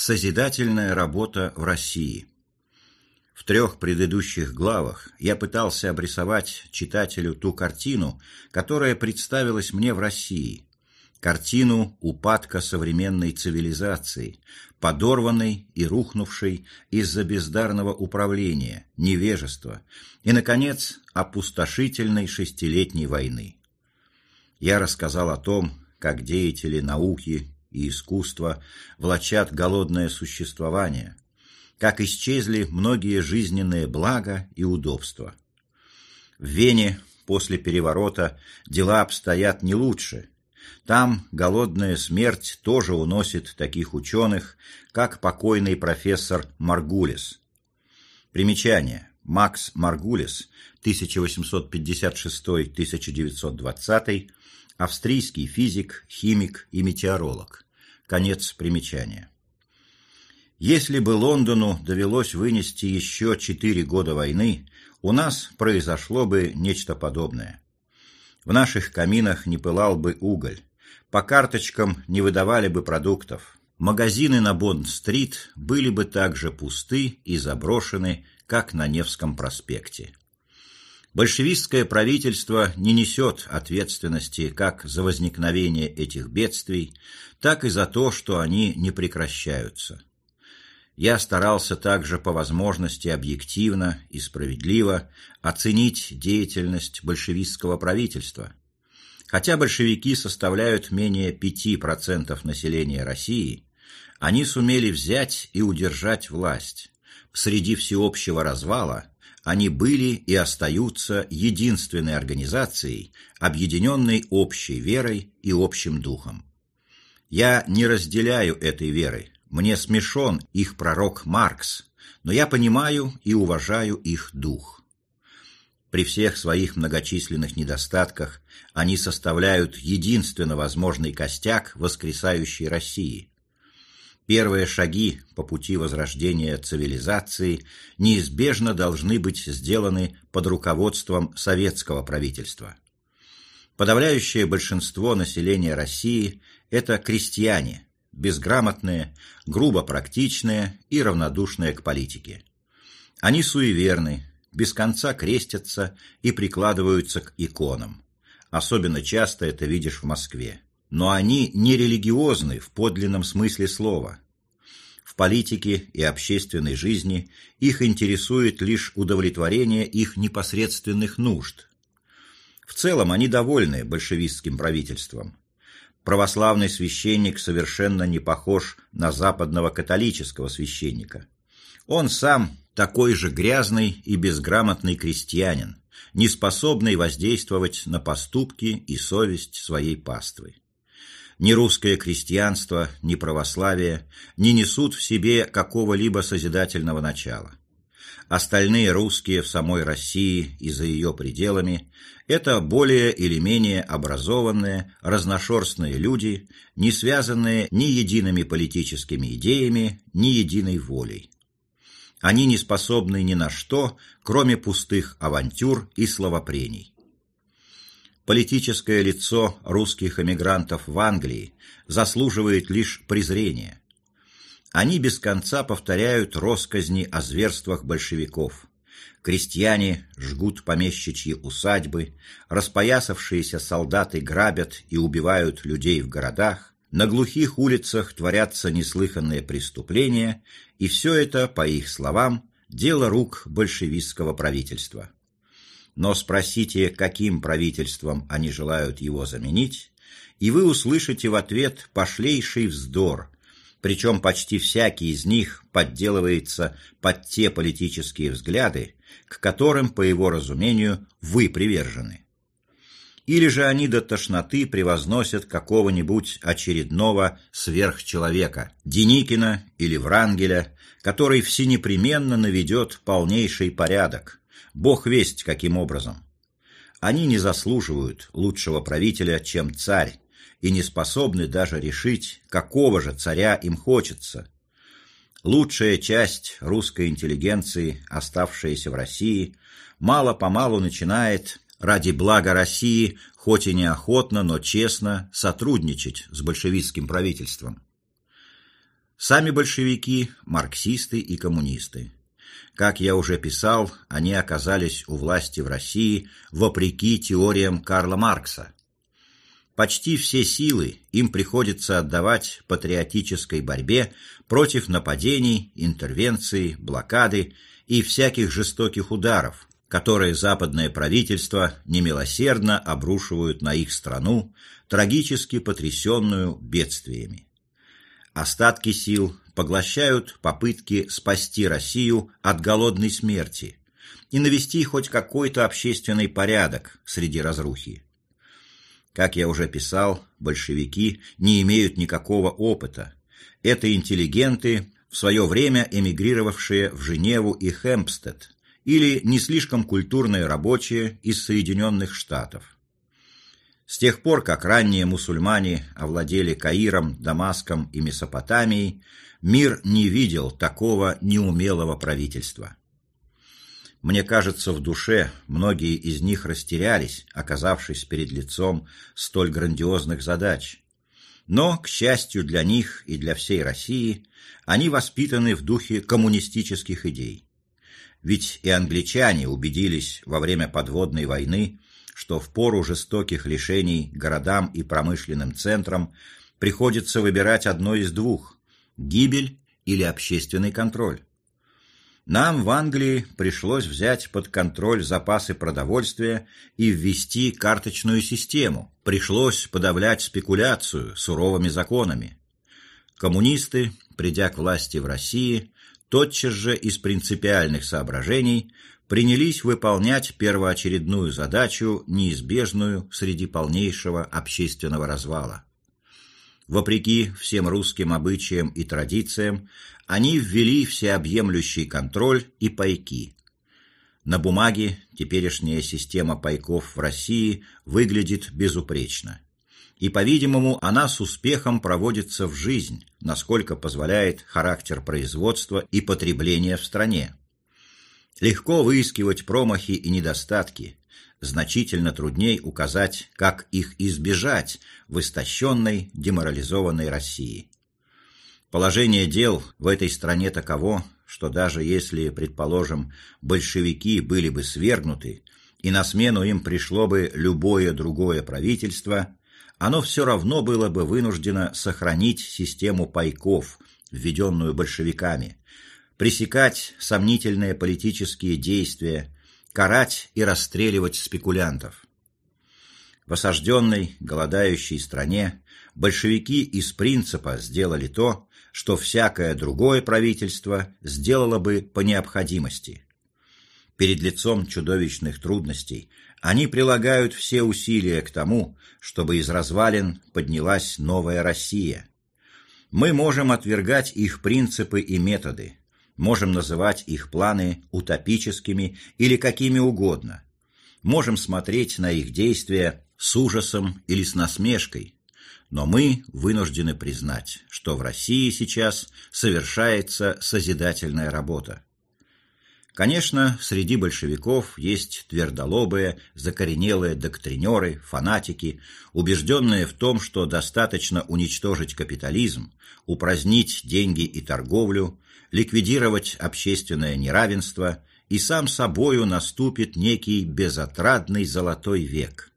Созидательная работа в России. В трех предыдущих главах я пытался обрисовать читателю ту картину, которая представилась мне в России. Картину упадка современной цивилизации, подорванной и рухнувшей из-за бездарного управления, невежества и, наконец, опустошительной шестилетней войны. Я рассказал о том, как деятели науки и искусства влачат голодное существование, как исчезли многие жизненные блага и удобства. В Вене после переворота дела обстоят не лучше. Там голодная смерть тоже уносит таких ученых, как покойный профессор Маргулис. Примечание. Макс Маргулис, 1856-1920, австрийский физик, химик и метеоролог. Конец примечания. Если бы Лондону довелось вынести еще четыре года войны, у нас произошло бы нечто подобное. В наших каминах не пылал бы уголь, по карточкам не выдавали бы продуктов, магазины на Бонд-стрит были бы так же пусты и заброшены, как на Невском проспекте. Большевистское правительство не несет ответственности как за возникновение этих бедствий, так и за то, что они не прекращаются. Я старался также по возможности объективно и справедливо оценить деятельность большевистского правительства. Хотя большевики составляют менее 5% населения России, они сумели взять и удержать власть. Среди всеобщего развала они были и остаются единственной организацией, объединенной общей верой и общим духом. Я не разделяю этой веры, мне смешон их пророк Маркс, но я понимаю и уважаю их дух. При всех своих многочисленных недостатках они составляют единственно возможный костяк воскресающей России. Первые шаги по пути возрождения цивилизации неизбежно должны быть сделаны под руководством советского правительства. Подавляющее большинство населения России – это крестьяне, безграмотные, грубо практичные и равнодушные к политике. Они суеверны, без конца крестятся и прикладываются к иконам. Особенно часто это видишь в Москве но они не религиозны в подлинном смысле слова. В политике и общественной жизни их интересует лишь удовлетворение их непосредственных нужд. В целом они довольны большевистским правительством. Православный священник совершенно не похож на западного католического священника. Он сам такой же грязный и безграмотный крестьянин, не способный воздействовать на поступки и совесть своей паствы. Ни русское крестьянство, ни православие не несут в себе какого-либо созидательного начала. Остальные русские в самой России и за ее пределами – это более или менее образованные, разношерстные люди, не связанные ни едиными политическими идеями, ни единой волей. Они не способны ни на что, кроме пустых авантюр и словопрений политическое лицо русских эмигрантов в Англии заслуживает лишь презрения. Они без конца повторяют росказни о зверствах большевиков. Крестьяне жгут помещичьи усадьбы, распоясавшиеся солдаты грабят и убивают людей в городах, на глухих улицах творятся неслыханные преступления, и все это, по их словам, дело рук большевистского правительства но спросите, каким правительством они желают его заменить, и вы услышите в ответ пошлейший вздор, причем почти всякий из них подделывается под те политические взгляды, к которым, по его разумению, вы привержены. Или же они до тошноты превозносят какого-нибудь очередного сверхчеловека, Деникина или Врангеля, который всенепременно наведет полнейший порядок, Бог весть каким образом. Они не заслуживают лучшего правителя, чем царь, и не способны даже решить, какого же царя им хочется. Лучшая часть русской интеллигенции, оставшаяся в России, мало-помалу начинает ради блага России, хоть и неохотно, но честно, сотрудничать с большевистским правительством. Сами большевики – марксисты и коммунисты. Как я уже писал, они оказались у власти в России вопреки теориям Карла Маркса. Почти все силы им приходится отдавать патриотической борьбе против нападений, интервенций, блокады и всяких жестоких ударов, которые западное правительство немилосердно обрушивают на их страну, трагически потрясенную бедствиями. Остатки сил поглощают попытки спасти Россию от голодной смерти и навести хоть какой-то общественный порядок среди разрухи. Как я уже писал, большевики не имеют никакого опыта. Это интеллигенты, в свое время эмигрировавшие в Женеву и Хемпстед, или не слишком культурные рабочие из Соединенных Штатов. С тех пор, как ранние мусульмане овладели Каиром, Дамаском и Месопотамией, мир не видел такого неумелого правительства. Мне кажется, в душе многие из них растерялись, оказавшись перед лицом столь грандиозных задач. Но, к счастью для них и для всей России, они воспитаны в духе коммунистических идей. Ведь и англичане убедились во время подводной войны, что в пору жестоких лишений городам и промышленным центрам приходится выбирать одно из двух – гибель или общественный контроль. Нам в Англии пришлось взять под контроль запасы продовольствия и ввести карточную систему. Пришлось подавлять спекуляцию суровыми законами. Коммунисты, придя к власти в России, тотчас же из принципиальных соображений принялись выполнять первоочередную задачу, неизбежную среди полнейшего общественного развала. Вопреки всем русским обычаям и традициям, они ввели всеобъемлющий контроль и пайки. На бумаге теперешняя система пайков в России выглядит безупречно. И, по-видимому, она с успехом проводится в жизнь, насколько позволяет характер производства и потребления в стране. Легко выискивать промахи и недостатки, значительно трудней указать, как их избежать в истощенной, деморализованной России. Положение дел в этой стране таково, что даже если, предположим, большевики были бы свергнуты, и на смену им пришло бы любое другое правительство, оно все равно было бы вынуждено сохранить систему пайков, введенную большевиками, пресекать сомнительные политические действия, карать и расстреливать спекулянтов. В осажденной, голодающей стране большевики из принципа сделали то, что всякое другое правительство сделало бы по необходимости. Перед лицом чудовищных трудностей они прилагают все усилия к тому, чтобы из развалин поднялась новая Россия. Мы можем отвергать их принципы и методы, Можем называть их планы утопическими или какими угодно. Можем смотреть на их действия с ужасом или с насмешкой. Но мы вынуждены признать, что в России сейчас совершается созидательная работа. Конечно, среди большевиков есть твердолобые, закоренелые доктринеры, фанатики, убежденные в том, что достаточно уничтожить капитализм, упразднить деньги и торговлю, ликвидировать общественное неравенство, и сам собою наступит некий безотрадный золотой век.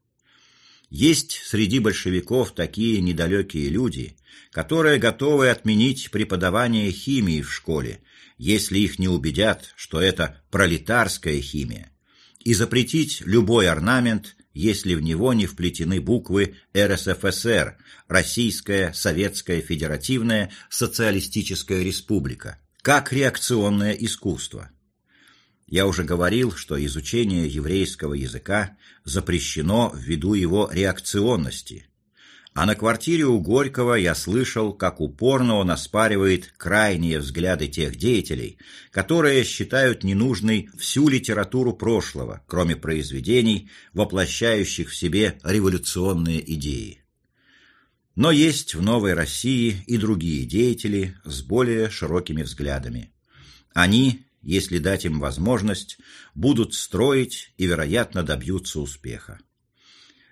Есть среди большевиков такие недалекие люди, которые готовы отменить преподавание химии в школе, если их не убедят, что это пролетарская химия, и запретить любой орнамент, если в него не вплетены буквы РСФСР, Российская Советская Федеративная Социалистическая Республика как реакционное искусство. Я уже говорил, что изучение еврейского языка запрещено ввиду его реакционности. А на квартире у Горького я слышал, как упорно он оспаривает крайние взгляды тех деятелей, которые считают ненужной всю литературу прошлого, кроме произведений, воплощающих в себе революционные идеи. Но есть в Новой России и другие деятели с более широкими взглядами. Они, если дать им возможность, будут строить и, вероятно, добьются успеха.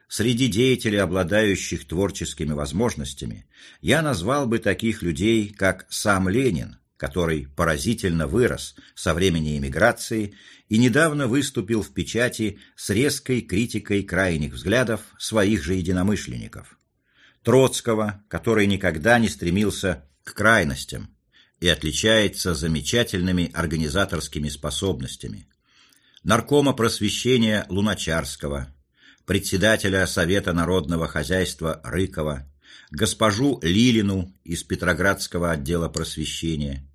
Среди деятелей, обладающих творческими возможностями, я назвал бы таких людей, как сам Ленин, который поразительно вырос со времени эмиграции и недавно выступил в печати с резкой критикой крайних взглядов своих же единомышленников. Троцкого, который никогда не стремился к крайностям и отличается замечательными организаторскими способностями. Наркома просвещения Луначарского, председателя Совета народного хозяйства Рыкова, госпожу Лилину из Петроградского отдела просвещения,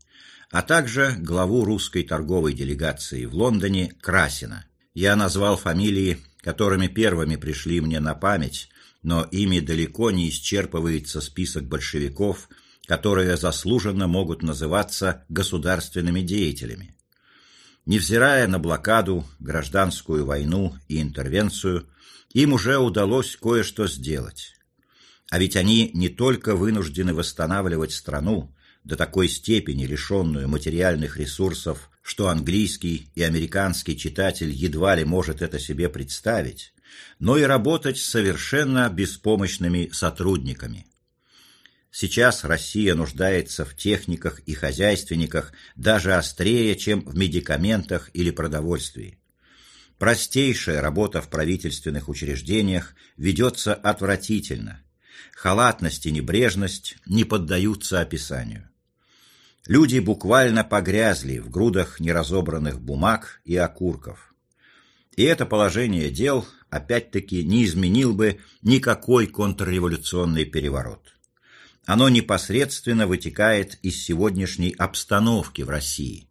а также главу русской торговой делегации в Лондоне Красина. Я назвал фамилии, которыми первыми пришли мне на память, но ими далеко не исчерпывается список большевиков, которые заслуженно могут называться государственными деятелями. Невзирая на блокаду, гражданскую войну и интервенцию, им уже удалось кое-что сделать. А ведь они не только вынуждены восстанавливать страну, до такой степени лишенную материальных ресурсов, что английский и американский читатель едва ли может это себе представить, но и работать совершенно беспомощными сотрудниками. Сейчас Россия нуждается в техниках и хозяйственниках даже острее, чем в медикаментах или продовольствии. Простейшая работа в правительственных учреждениях ведется отвратительно. Халатность и небрежность не поддаются описанию. Люди буквально погрязли в грудах неразобранных бумаг и окурков. И это положение дел опять-таки не изменил бы никакой контрреволюционный переворот. Оно непосредственно вытекает из сегодняшней обстановки в России.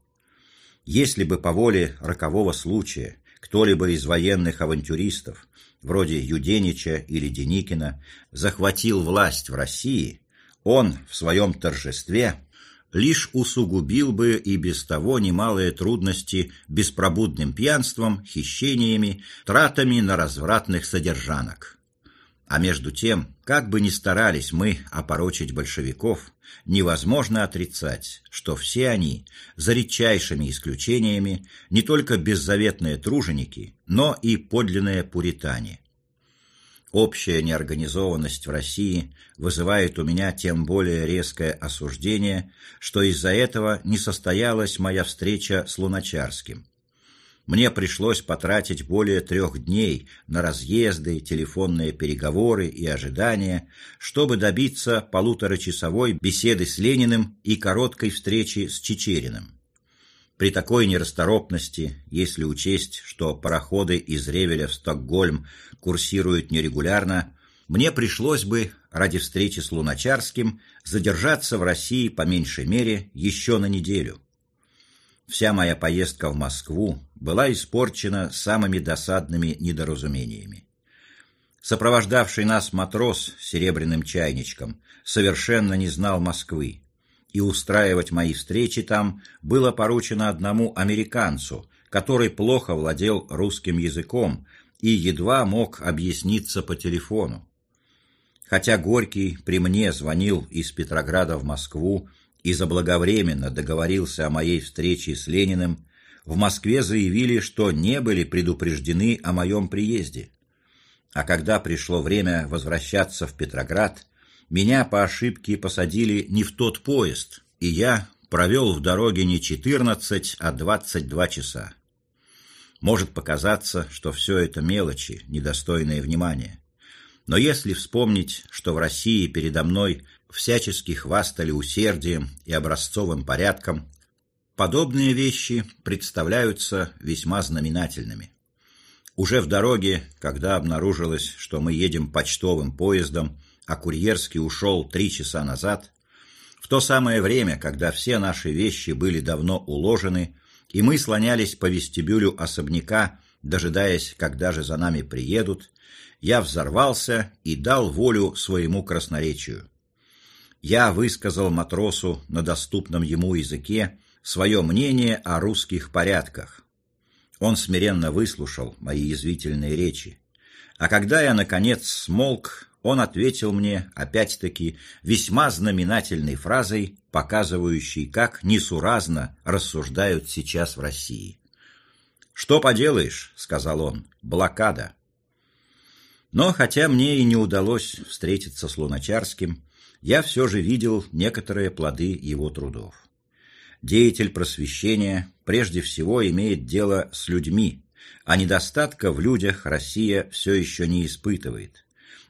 Если бы по воле рокового случая кто-либо из военных авантюристов, вроде Юденича или Деникина, захватил власть в России, он в своем торжестве лишь усугубил бы и без того немалые трудности беспробудным пьянством, хищениями, тратами на развратных содержанок. А между тем, как бы ни старались мы опорочить большевиков, невозможно отрицать, что все они, за редчайшими исключениями, не только беззаветные труженики, но и подлинные пуритане. Общая неорганизованность в России вызывает у меня тем более резкое осуждение, что из-за этого не состоялась моя встреча с Луначарским. Мне пришлось потратить более трех дней на разъезды, телефонные переговоры и ожидания, чтобы добиться полуторачасовой беседы с Лениным и короткой встречи с Чечериным. При такой нерасторопности, если учесть, что пароходы из Ревеля в Стокгольм курсируют нерегулярно, мне пришлось бы, ради встречи с Луначарским, задержаться в России по меньшей мере еще на неделю. Вся моя поездка в Москву была испорчена самыми досадными недоразумениями. Сопровождавший нас матрос с серебряным чайничком совершенно не знал Москвы, и устраивать мои встречи там было поручено одному американцу, который плохо владел русским языком и едва мог объясниться по телефону. Хотя Горький при мне звонил из Петрограда в Москву и заблаговременно договорился о моей встрече с Лениным, в Москве заявили, что не были предупреждены о моем приезде. А когда пришло время возвращаться в Петроград, меня по ошибке посадили не в тот поезд, и я провел в дороге не 14, а 22 часа. Может показаться, что все это мелочи, недостойные внимания. Но если вспомнить, что в России передо мной всячески хвастали усердием и образцовым порядком, подобные вещи представляются весьма знаменательными. Уже в дороге, когда обнаружилось, что мы едем почтовым поездом, а курьерский ушел три часа назад, в то самое время, когда все наши вещи были давно уложены, и мы слонялись по вестибюлю особняка, дожидаясь, когда же за нами приедут, я взорвался и дал волю своему красноречию. Я высказал матросу на доступном ему языке свое мнение о русских порядках. Он смиренно выслушал мои язвительные речи. А когда я, наконец, смолк, он ответил мне, опять-таки, весьма знаменательной фразой, показывающей, как несуразно рассуждают сейчас в России. «Что поделаешь?» — сказал он. «Блокада». Но хотя мне и не удалось встретиться с Луначарским, я все же видел некоторые плоды его трудов. Деятель просвещения прежде всего имеет дело с людьми, а недостатка в людях Россия все еще не испытывает.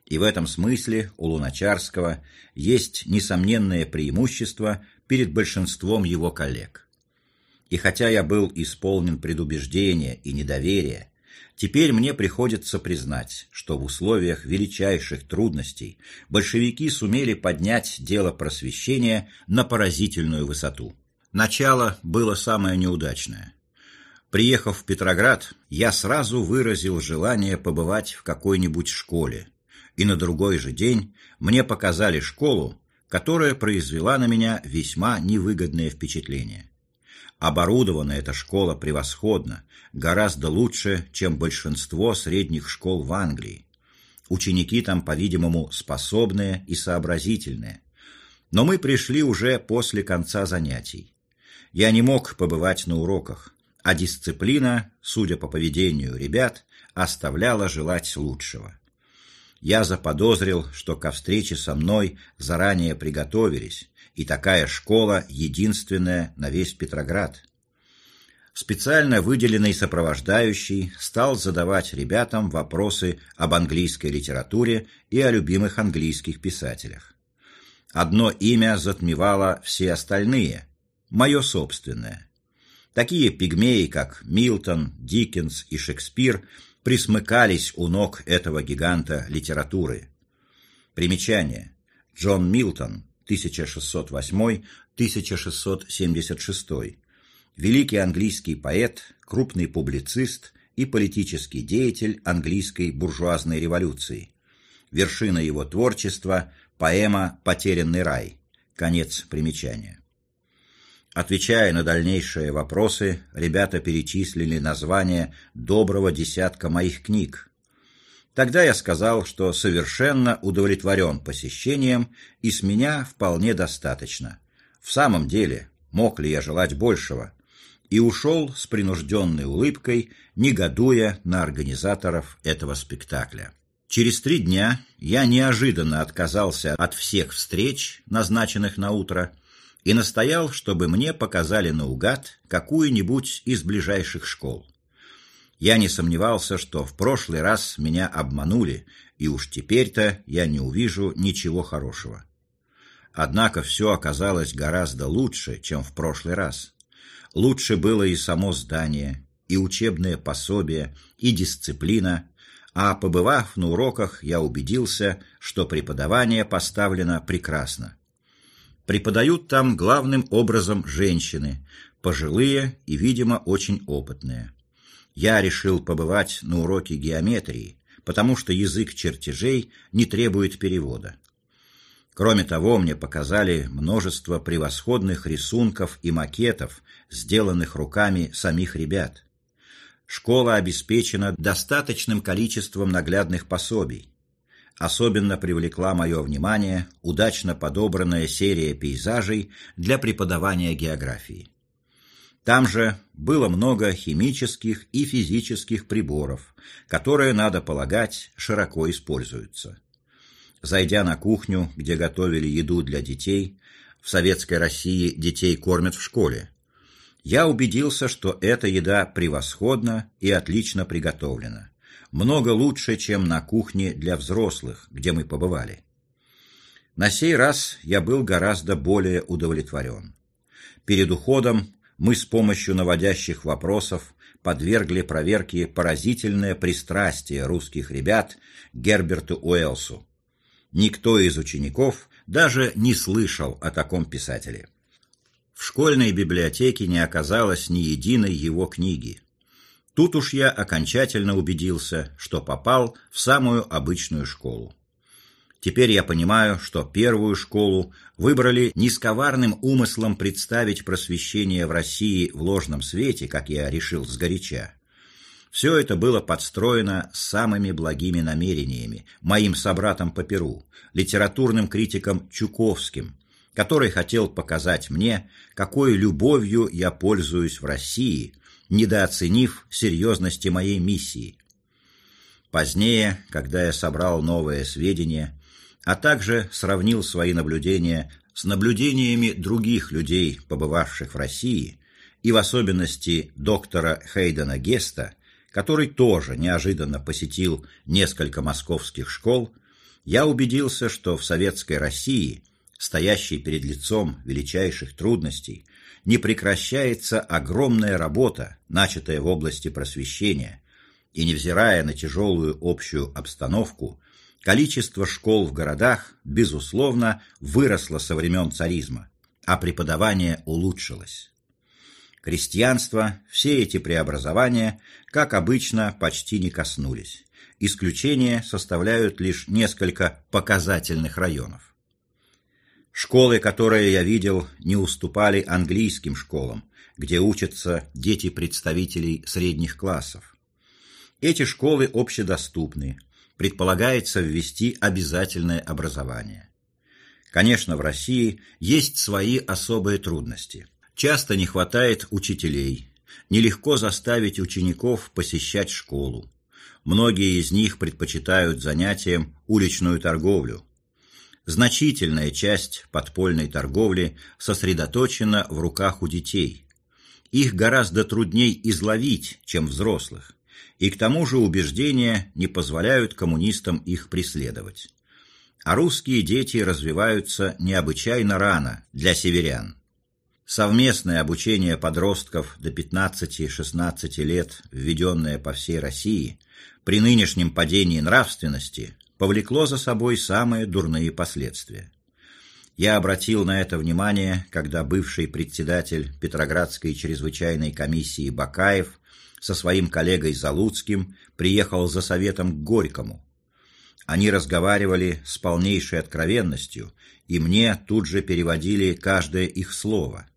И в этом смысле у Луначарского есть несомненное преимущество перед большинством его коллег. И хотя я был исполнен предубеждения и недоверия, Теперь мне приходится признать, что в условиях величайших трудностей большевики сумели поднять дело просвещения на поразительную высоту. Начало было самое неудачное. Приехав в Петроград, я сразу выразил желание побывать в какой-нибудь школе, и на другой же день мне показали школу, которая произвела на меня весьма невыгодное впечатление. Оборудована эта школа превосходно, гораздо лучше, чем большинство средних школ в Англии. Ученики там, по-видимому, способные и сообразительные. Но мы пришли уже после конца занятий. Я не мог побывать на уроках, а дисциплина, судя по поведению ребят, оставляла желать лучшего. Я заподозрил, что ко встрече со мной заранее приготовились, и такая школа единственная на весь Петроград. Специально выделенный сопровождающий стал задавать ребятам вопросы об английской литературе и о любимых английских писателях. Одно имя затмевало все остальные – мое собственное. Такие пигмеи, как Милтон, Диккенс и Шекспир, присмыкались у ног этого гиганта литературы. Примечание. Джон Милтон, 1608-1676, великий английский поэт, крупный публицист и политический деятель английской буржуазной революции. Вершина его творчества – поэма «Потерянный рай». Конец примечания. Отвечая на дальнейшие вопросы, ребята перечислили название доброго десятка моих книг, Тогда я сказал, что совершенно удовлетворен посещением, и с меня вполне достаточно. В самом деле, мог ли я желать большего? И ушел с принужденной улыбкой, негодуя на организаторов этого спектакля. Через три дня я неожиданно отказался от всех встреч, назначенных на утро, и настоял, чтобы мне показали наугад какую-нибудь из ближайших школ. Я не сомневался, что в прошлый раз меня обманули, и уж теперь-то я не увижу ничего хорошего. Однако все оказалось гораздо лучше, чем в прошлый раз. Лучше было и само здание, и учебное пособие, и дисциплина, а побывав на уроках, я убедился, что преподавание поставлено прекрасно. Преподают там главным образом женщины, пожилые и, видимо, очень опытные я решил побывать на уроке геометрии, потому что язык чертежей не требует перевода. Кроме того, мне показали множество превосходных рисунков и макетов, сделанных руками самих ребят. Школа обеспечена достаточным количеством наглядных пособий. Особенно привлекла мое внимание удачно подобранная серия пейзажей для преподавания географии. Там же было много химических и физических приборов, которые, надо полагать, широко используются. Зайдя на кухню, где готовили еду для детей, в советской России детей кормят в школе, я убедился, что эта еда превосходна и отлично приготовлена. Много лучше, чем на кухне для взрослых, где мы побывали. На сей раз я был гораздо более удовлетворен. Перед уходом мы с помощью наводящих вопросов подвергли проверке поразительное пристрастие русских ребят Герберту Уэллсу. Никто из учеников даже не слышал о таком писателе. В школьной библиотеке не оказалось ни единой его книги. Тут уж я окончательно убедился, что попал в самую обычную школу. Теперь я понимаю, что первую школу выбрали не с коварным умыслом представить просвещение в России в ложном свете, как я решил сгоряча. Все это было подстроено самыми благими намерениями моим собратом по Перу, литературным критиком Чуковским, который хотел показать мне, какой любовью я пользуюсь в России, недооценив серьезности моей миссии – Позднее, когда я собрал новые сведения, а также сравнил свои наблюдения с наблюдениями других людей, побывавших в России, и в особенности доктора Хейдена Геста, который тоже неожиданно посетил несколько московских школ, я убедился, что в советской России, стоящей перед лицом величайших трудностей, не прекращается огромная работа, начатая в области просвещения, и невзирая на тяжелую общую обстановку, количество школ в городах, безусловно, выросло со времен царизма, а преподавание улучшилось. Крестьянство все эти преобразования, как обычно, почти не коснулись. Исключение составляют лишь несколько показательных районов. Школы, которые я видел, не уступали английским школам, где учатся дети представителей средних классов. Эти школы общедоступны. Предполагается ввести обязательное образование. Конечно, в России есть свои особые трудности. Часто не хватает учителей. Нелегко заставить учеников посещать школу. Многие из них предпочитают занятиям уличную торговлю. Значительная часть подпольной торговли сосредоточена в руках у детей. Их гораздо трудней изловить, чем взрослых и к тому же убеждения не позволяют коммунистам их преследовать. А русские дети развиваются необычайно рано для северян. Совместное обучение подростков до 15-16 лет, введенное по всей России, при нынешнем падении нравственности, повлекло за собой самые дурные последствия. Я обратил на это внимание, когда бывший председатель Петроградской чрезвычайной комиссии Бакаев со своим коллегой Залуцким приехал за советом к Горькому. Они разговаривали с полнейшей откровенностью, и мне тут же переводили каждое их слово.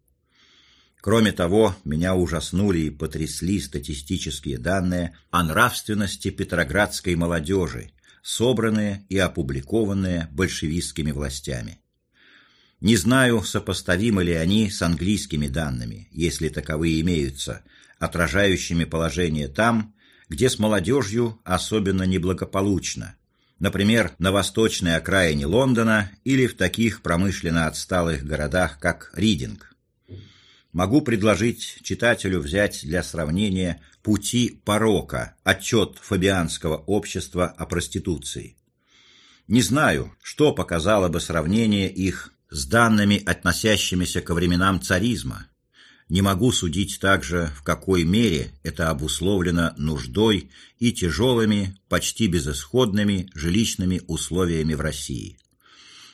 Кроме того, меня ужаснули и потрясли статистические данные о нравственности петроградской молодежи, собранные и опубликованные большевистскими властями. Не знаю, сопоставимы ли они с английскими данными, если таковые имеются, отражающими положение там, где с молодежью особенно неблагополучно, например, на восточной окраине Лондона или в таких промышленно отсталых городах, как Ридинг. Могу предложить читателю взять для сравнения «Пути порока» отчет Фабианского общества о проституции. Не знаю, что показало бы сравнение их с данными, относящимися ко временам царизма, не могу судить также, в какой мере это обусловлено нуждой и тяжелыми, почти безысходными жилищными условиями в России.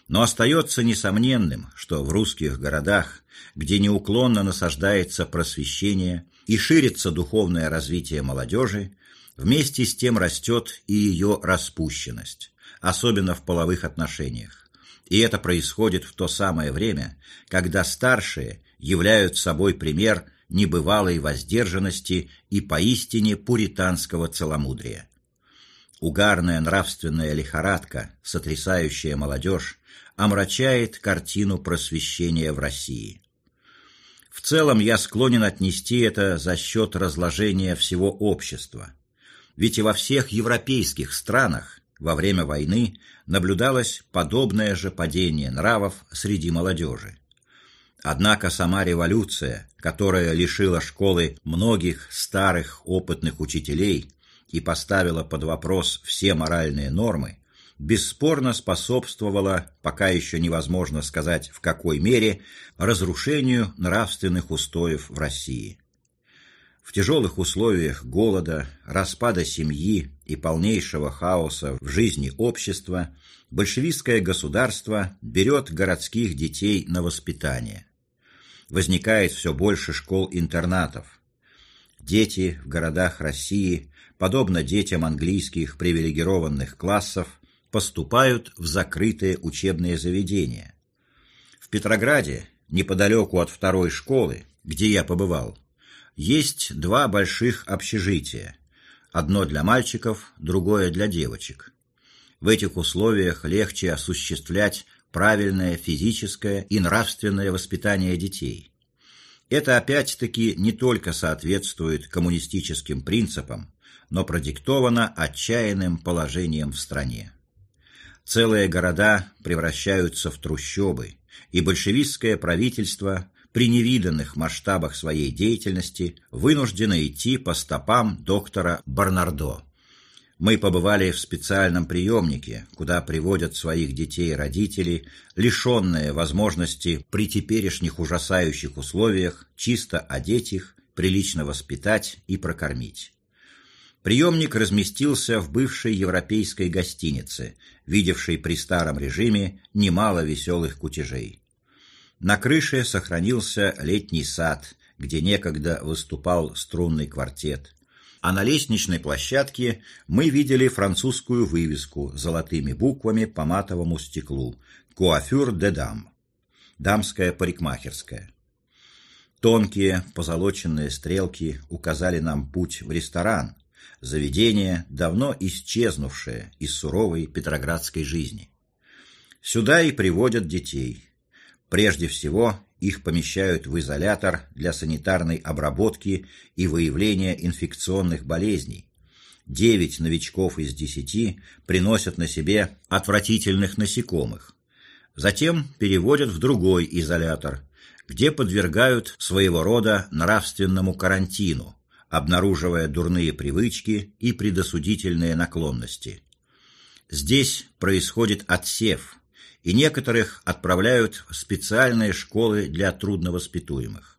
Но остается несомненным, что в русских городах, где неуклонно насаждается просвещение и ширится духовное развитие молодежи, вместе с тем растет и ее распущенность, особенно в половых отношениях. И это происходит в то самое время, когда старшие являют собой пример небывалой воздержанности и поистине пуританского целомудрия. Угарная нравственная лихорадка, сотрясающая молодежь, омрачает картину просвещения в России. В целом я склонен отнести это за счет разложения всего общества. Ведь и во всех европейских странах во время войны наблюдалось подобное же падение нравов среди молодежи. Однако сама революция, которая лишила школы многих старых опытных учителей и поставила под вопрос все моральные нормы, бесспорно способствовала, пока еще невозможно сказать в какой мере, разрушению нравственных устоев в России. В тяжелых условиях голода, распада семьи и полнейшего хаоса в жизни общества большевистское государство берет городских детей на воспитание – возникает все больше школ-интернатов. Дети в городах России, подобно детям английских привилегированных классов, поступают в закрытые учебные заведения. В Петрограде, неподалеку от второй школы, где я побывал, есть два больших общежития. Одно для мальчиков, другое для девочек. В этих условиях легче осуществлять правильное физическое и нравственное воспитание детей. Это опять-таки не только соответствует коммунистическим принципам, но продиктовано отчаянным положением в стране. Целые города превращаются в трущобы, и большевистское правительство при невиданных масштабах своей деятельности вынуждено идти по стопам доктора Барнардо. Мы побывали в специальном приемнике, куда приводят своих детей родители, лишенные возможности при теперешних ужасающих условиях чисто одеть их, прилично воспитать и прокормить. Приемник разместился в бывшей европейской гостинице, видевшей при старом режиме немало веселых кутежей. На крыше сохранился летний сад, где некогда выступал струнный квартет. А на лестничной площадке мы видели французскую вывеску золотыми буквами по матовому стеклу «Куафюр де дам» – дамская парикмахерская. Тонкие позолоченные стрелки указали нам путь в ресторан, заведение, давно исчезнувшее из суровой петроградской жизни. Сюда и приводят детей. Прежде всего, их помещают в изолятор для санитарной обработки и выявления инфекционных болезней. Девять новичков из десяти приносят на себе отвратительных насекомых. Затем переводят в другой изолятор, где подвергают своего рода нравственному карантину – обнаруживая дурные привычки и предосудительные наклонности. Здесь происходит отсев, и некоторых отправляют в специальные школы для трудновоспитуемых.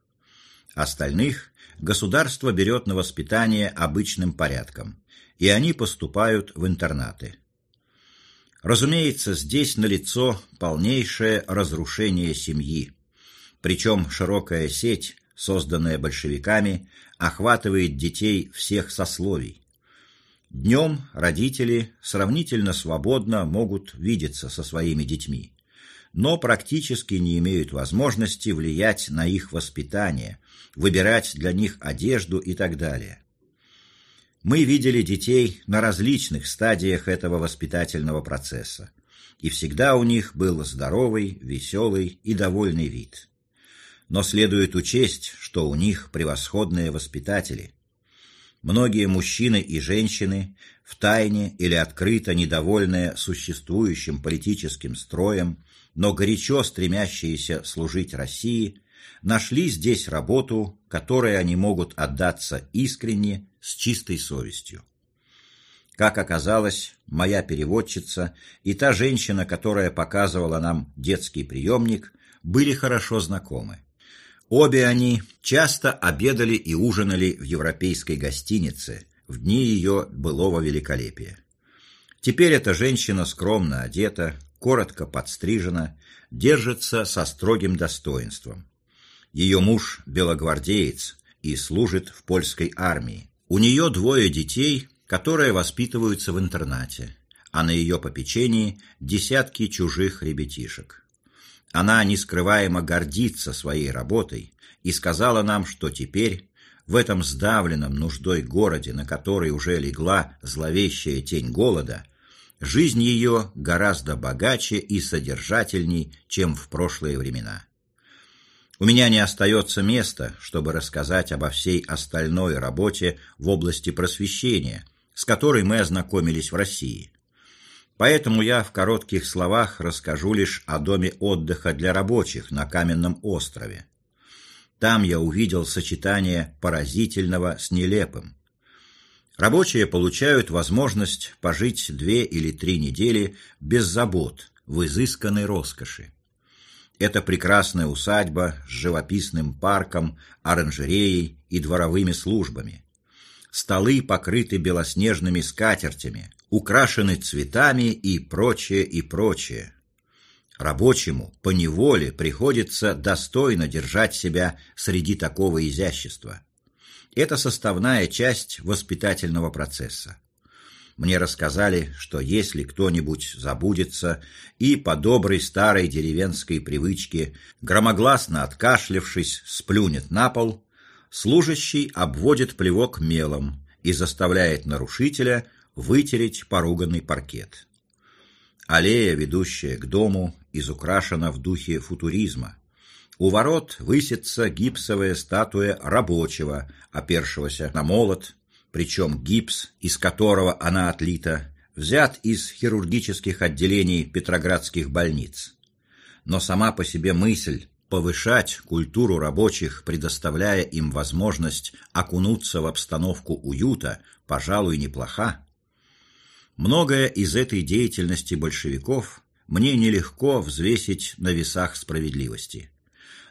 Остальных государство берет на воспитание обычным порядком, и они поступают в интернаты. Разумеется, здесь налицо полнейшее разрушение семьи, причем широкая сеть созданная большевиками, охватывает детей всех сословий. Днем родители сравнительно свободно могут видеться со своими детьми, но практически не имеют возможности влиять на их воспитание, выбирать для них одежду и так далее. Мы видели детей на различных стадиях этого воспитательного процесса, и всегда у них был здоровый, веселый и довольный вид но следует учесть, что у них превосходные воспитатели. Многие мужчины и женщины, втайне или открыто недовольные существующим политическим строем, но горячо стремящиеся служить России, нашли здесь работу, которой они могут отдаться искренне, с чистой совестью. Как оказалось, моя переводчица и та женщина, которая показывала нам детский приемник, были хорошо знакомы. Обе они часто обедали и ужинали в европейской гостинице в дни ее былого великолепия. Теперь эта женщина скромно одета, коротко подстрижена, держится со строгим достоинством. Ее муж – белогвардеец и служит в польской армии. У нее двое детей, которые воспитываются в интернате, а на ее попечении десятки чужих ребятишек. Она нескрываемо гордится своей работой и сказала нам, что теперь, в этом сдавленном нуждой городе, на который уже легла зловещая тень голода, жизнь ее гораздо богаче и содержательней, чем в прошлые времена. У меня не остается места, чтобы рассказать обо всей остальной работе в области просвещения, с которой мы ознакомились в России. Поэтому я в коротких словах расскажу лишь о доме отдыха для рабочих на Каменном острове. Там я увидел сочетание поразительного с нелепым. Рабочие получают возможность пожить две или три недели без забот, в изысканной роскоши. Это прекрасная усадьба с живописным парком, оранжереей и дворовыми службами. Столы покрыты белоснежными скатертями, украшены цветами и прочее, и прочее. Рабочему по неволе приходится достойно держать себя среди такого изящества. Это составная часть воспитательного процесса. Мне рассказали, что если кто-нибудь забудется и по доброй старой деревенской привычке, громогласно откашлявшись, сплюнет на пол, служащий обводит плевок мелом и заставляет нарушителя вытереть поруганный паркет. Аллея, ведущая к дому, изукрашена в духе футуризма. У ворот высится гипсовая статуя рабочего, опершегося на молот, причем гипс, из которого она отлита, взят из хирургических отделений петроградских больниц. Но сама по себе мысль повышать культуру рабочих, предоставляя им возможность окунуться в обстановку уюта, пожалуй, неплоха. Многое из этой деятельности большевиков мне нелегко взвесить на весах справедливости.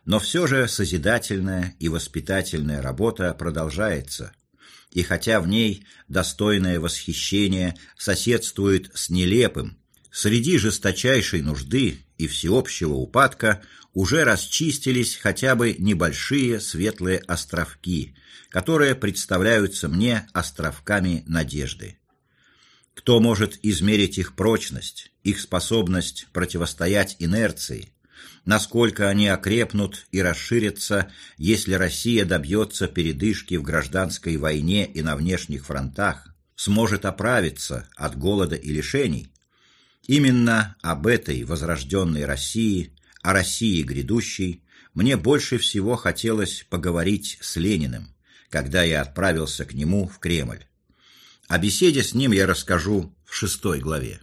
Но все же созидательная и воспитательная работа продолжается, и хотя в ней достойное восхищение соседствует с нелепым, среди жесточайшей нужды и всеобщего упадка уже расчистились хотя бы небольшие светлые островки, которые представляются мне островками надежды. Кто может измерить их прочность, их способность противостоять инерции, насколько они окрепнут и расширятся, если Россия добьется передышки в гражданской войне и на внешних фронтах, сможет оправиться от голода и лишений. Именно об этой возрожденной России, о России грядущей, мне больше всего хотелось поговорить с Лениным, когда я отправился к нему в Кремль. О беседе с ним я расскажу в шестой главе.